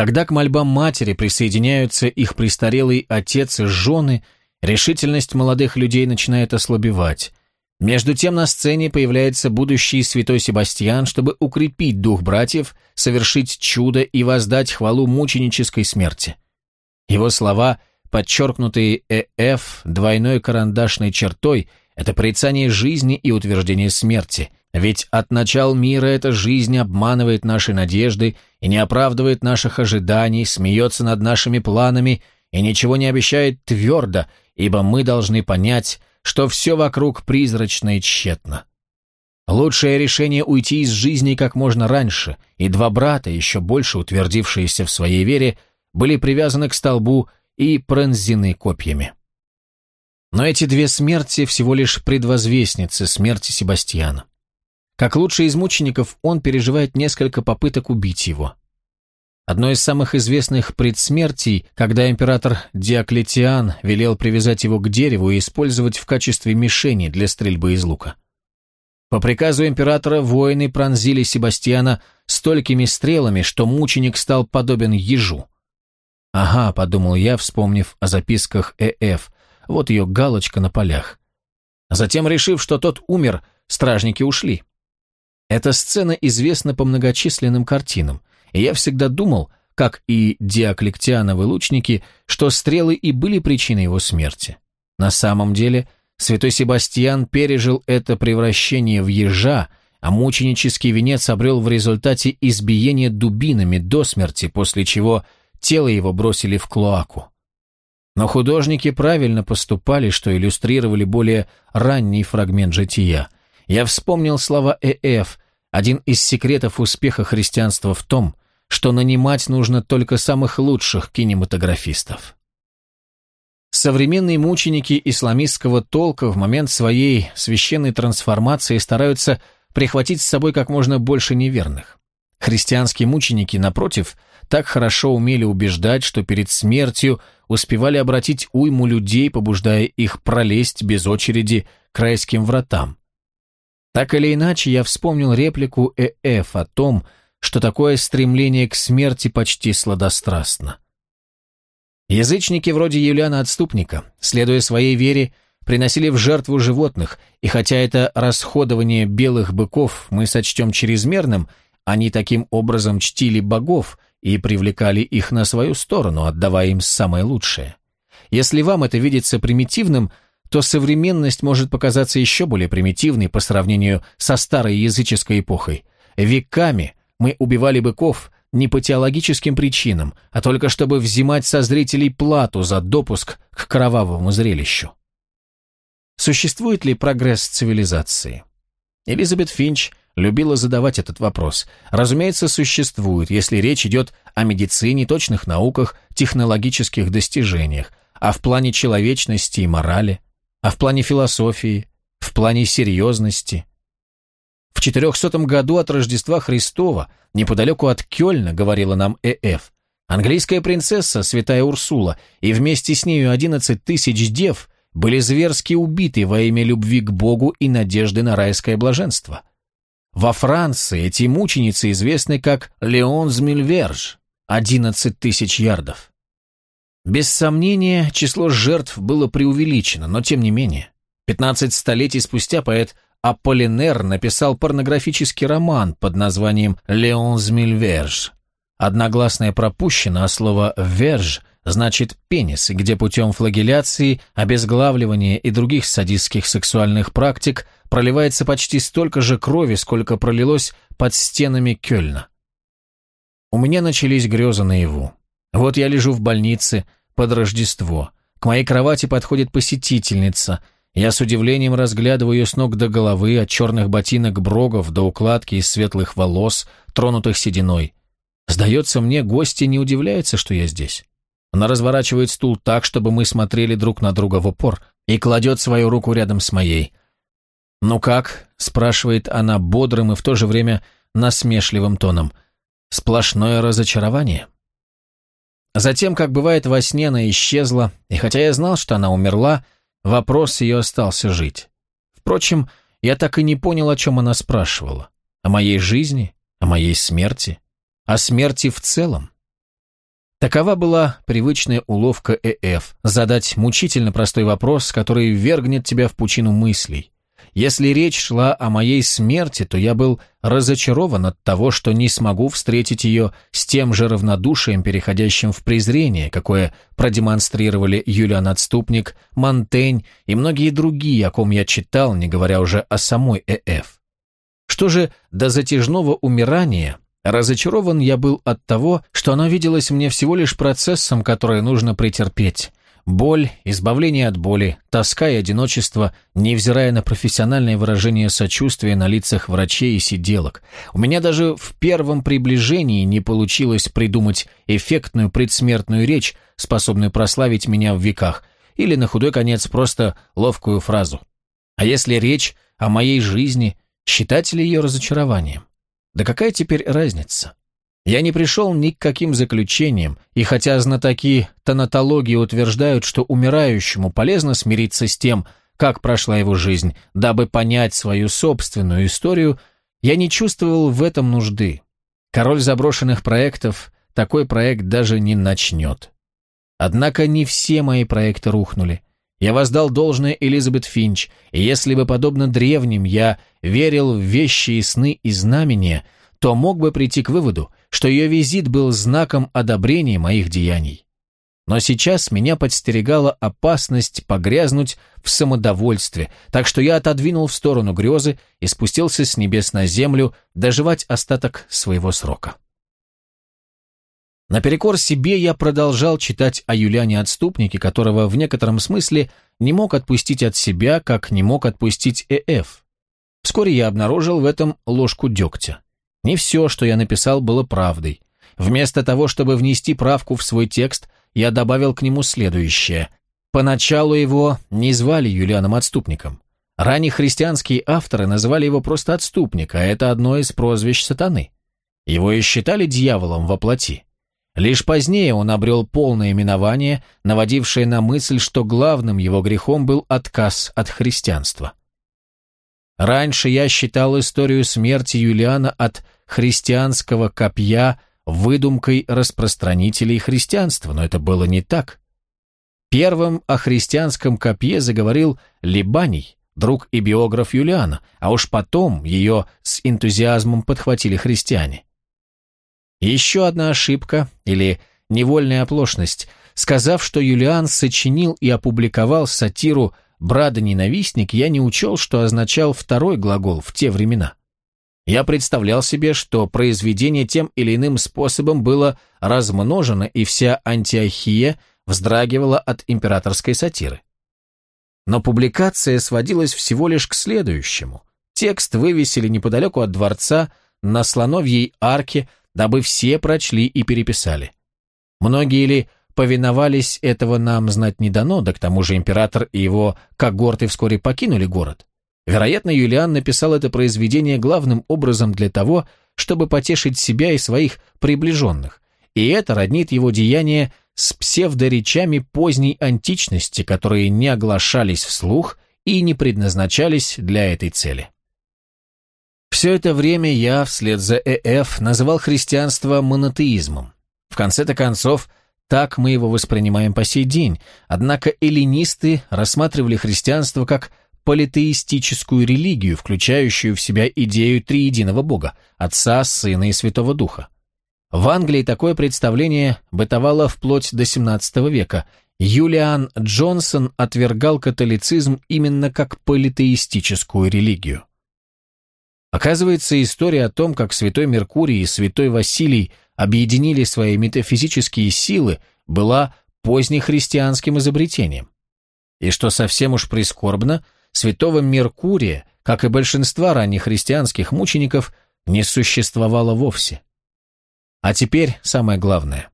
Когда к мольбам матери присоединяются их престарелый отец и жены, решительность молодых людей начинает ослабевать. Между тем на сцене появляется будущий святой Себастьян, чтобы укрепить дух братьев, совершить чудо и воздать хвалу мученической смерти. Его слова, подчеркнутые «ЭФ» двойной карандашной чертой, это порицание жизни и утверждение смерти, ведь от начала мира эта жизнь обманывает наши надежды и не оправдывает наших ожиданий, смеется над нашими планами и ничего не обещает твердо, ибо мы должны понять, что все вокруг призрачно и тщетно. Лучшее решение уйти из жизни как можно раньше, и два брата, еще больше утвердившиеся в своей вере, были привязаны к столбу и пронзены копьями. Но эти две смерти всего лишь предвозвестницы смерти Себастьяна. Как лучший из мучеников, он переживает несколько попыток убить его. Одно из самых известных предсмертий, когда император Диоклетиан велел привязать его к дереву и использовать в качестве мишени для стрельбы из лука. По приказу императора воины пронзили Себастьяна столькими стрелами, что мученик стал подобен ежу. «Ага», — подумал я, вспомнив о записках ЭФ, вот ее галочка на полях. Затем, решив, что тот умер, стражники ушли. Эта сцена известна по многочисленным картинам и я всегда думал, как и диоклектиановы лучники, что стрелы и были причиной его смерти. На самом деле, святой Себастьян пережил это превращение в ежа, а мученический венец обрел в результате избиения дубинами до смерти, после чего тело его бросили в клоаку. Но художники правильно поступали, что иллюстрировали более ранний фрагмент жития. Я вспомнил слова Э.Ф., один из секретов успеха христианства в том, что нанимать нужно только самых лучших кинематографистов. Современные мученики исламистского толка в момент своей священной трансформации стараются прихватить с собой как можно больше неверных. Христианские мученики, напротив, так хорошо умели убеждать, что перед смертью успевали обратить уйму людей, побуждая их пролезть без очереди к райским вратам. Так или иначе, я вспомнил реплику Э.Ф. о том, что такое стремление к смерти почти сладострастно. Язычники вроде Юлиана Отступника, следуя своей вере, приносили в жертву животных, и хотя это расходование белых быков мы сочтем чрезмерным, они таким образом чтили богов и привлекали их на свою сторону, отдавая им самое лучшее. Если вам это видится примитивным, то современность может показаться еще более примитивной по сравнению со старой языческой эпохой. Веками мы убивали быков не по теологическим причинам, а только чтобы взимать со зрителей плату за допуск к кровавому зрелищу. Существует ли прогресс цивилизации? Элизабет Финч любила задавать этот вопрос. Разумеется, существует, если речь идет о медицине, точных науках, технологических достижениях, а в плане человечности и морали, а в плане философии, в плане серьезности, в 400 году от Рождества Христова, неподалеку от Кёльна, говорила нам Э.Ф., английская принцесса, святая Урсула, и вместе с нею 11 тысяч дев были зверски убиты во имя любви к Богу и надежды на райское блаженство. Во Франции эти мученицы известны как Леон Змильверж, 11 тысяч ярдов. Без сомнения, число жертв было преувеличено, но тем не менее. 15 столетий спустя поэт Аполлинер написал порнографический роман под названием «Леон Змильверж». Одногласное пропущено, а слово «верж» значит «пенис», где путем флагеляции, обезглавливания и других садистских сексуальных практик проливается почти столько же крови, сколько пролилось под стенами Кёльна. У меня начались грезы наяву. Вот я лежу в больнице под Рождество. К моей кровати подходит посетительница – я с удивлением разглядываю ее с ног до головы, от черных ботинок брогов до укладки из светлых волос, тронутых сединой. Сдается мне, гостья не удивляется, что я здесь. Она разворачивает стул так, чтобы мы смотрели друг на друга в упор, и кладет свою руку рядом с моей. «Ну как?» – спрашивает она бодрым и в то же время насмешливым тоном. «Сплошное разочарование?» Затем, как бывает во сне, она исчезла, и хотя я знал, что она умерла, – Вопрос ее остался жить. Впрочем, я так и не понял, о чем она спрашивала. О моей жизни, о моей смерти, о смерти в целом. Такова была привычная уловка ЭФ – задать мучительно простой вопрос, который ввергнет тебя в пучину мыслей. Если речь шла о моей смерти, то я был разочарован от того, что не смогу встретить ее с тем же равнодушием, переходящим в презрение, какое продемонстрировали Юлиан Отступник, Монтень и многие другие, о ком я читал, не говоря уже о самой ЭФ. Что же до затяжного умирания, разочарован я был от того, что оно виделось мне всего лишь процессом, который нужно претерпеть, Боль, избавление от боли, тоска и одиночество, невзирая на профессиональное выражение сочувствия на лицах врачей и сиделок. У меня даже в первом приближении не получилось придумать эффектную предсмертную речь, способную прославить меня в веках, или на худой конец просто ловкую фразу. А если речь о моей жизни, считать ли ее разочарованием? Да какая теперь разница? Я не пришел ни к каким заключениям, и хотя знатоки тонатологии утверждают, что умирающему полезно смириться с тем, как прошла его жизнь, дабы понять свою собственную историю, я не чувствовал в этом нужды. Король заброшенных проектов такой проект даже не начнет. Однако не все мои проекты рухнули. Я воздал должное Элизабет Финч, и если бы, подобно древним, я верил в вещи и сны и знамения – то мог бы прийти к выводу, что ее визит был знаком одобрения моих деяний. Но сейчас меня подстерегала опасность погрязнуть в самодовольстве, так что я отодвинул в сторону грезы и спустился с небес на землю доживать остаток своего срока. Наперекор себе я продолжал читать о Юлиане Отступнике, которого в некотором смысле не мог отпустить от себя, как не мог отпустить ЭФ. Вскоре я обнаружил в этом ложку дегтя. Не все, что я написал, было правдой. Вместо того, чтобы внести правку в свой текст, я добавил к нему следующее. Поначалу его не звали Юлианом Отступником. Ранние христианские авторы называли его просто Отступник, а это одно из прозвищ сатаны. Его и считали дьяволом во плоти. Лишь позднее он обрел полное именование, наводившее на мысль, что главным его грехом был отказ от христианства. Раньше я считал историю смерти Юлиана от христианского копья выдумкой распространителей христианства, но это было не так. Первым о христианском копье заговорил Либаний, друг и биограф Юлиана, а уж потом ее с энтузиазмом подхватили христиане. Еще одна ошибка, или невольная оплошность, сказав, что Юлиан сочинил и опубликовал сатиру Брада-ненавистник, я не учел, что означал второй глагол в те времена. Я представлял себе, что произведение тем или иным способом было размножено, и вся Антиохия вздрагивала от императорской сатиры. Но публикация сводилась всего лишь к следующему. Текст вывесили неподалеку от дворца на слоновьей арке, дабы все прочли и переписали. Многие ли повиновались, этого нам знать не дано, да к тому же император и его когорты вскоре покинули город. Вероятно, Юлиан написал это произведение главным образом для того, чтобы потешить себя и своих приближенных, и это роднит его деяние с псевдоречами поздней античности, которые не оглашались вслух и не предназначались для этой цели. Все это время я, вслед за ЭФ, называл христианство монотеизмом. В конце-то концов, так мы его воспринимаем по сей день, однако эллинисты рассматривали христианство как политеистическую религию, включающую в себя идею триединого Бога, Отца, Сына и Святого Духа. В Англии такое представление бытовало вплоть до XVII века. Юлиан Джонсон отвергал католицизм именно как политеистическую религию. Оказывается, история о том, как святой Меркурий и святой Василий объединили свои метафизические силы, была позднехристианским изобретением. И что совсем уж прискорбно, святого Меркурия, как и большинства ранних христианских мучеников, не существовало вовсе. А теперь самое главное.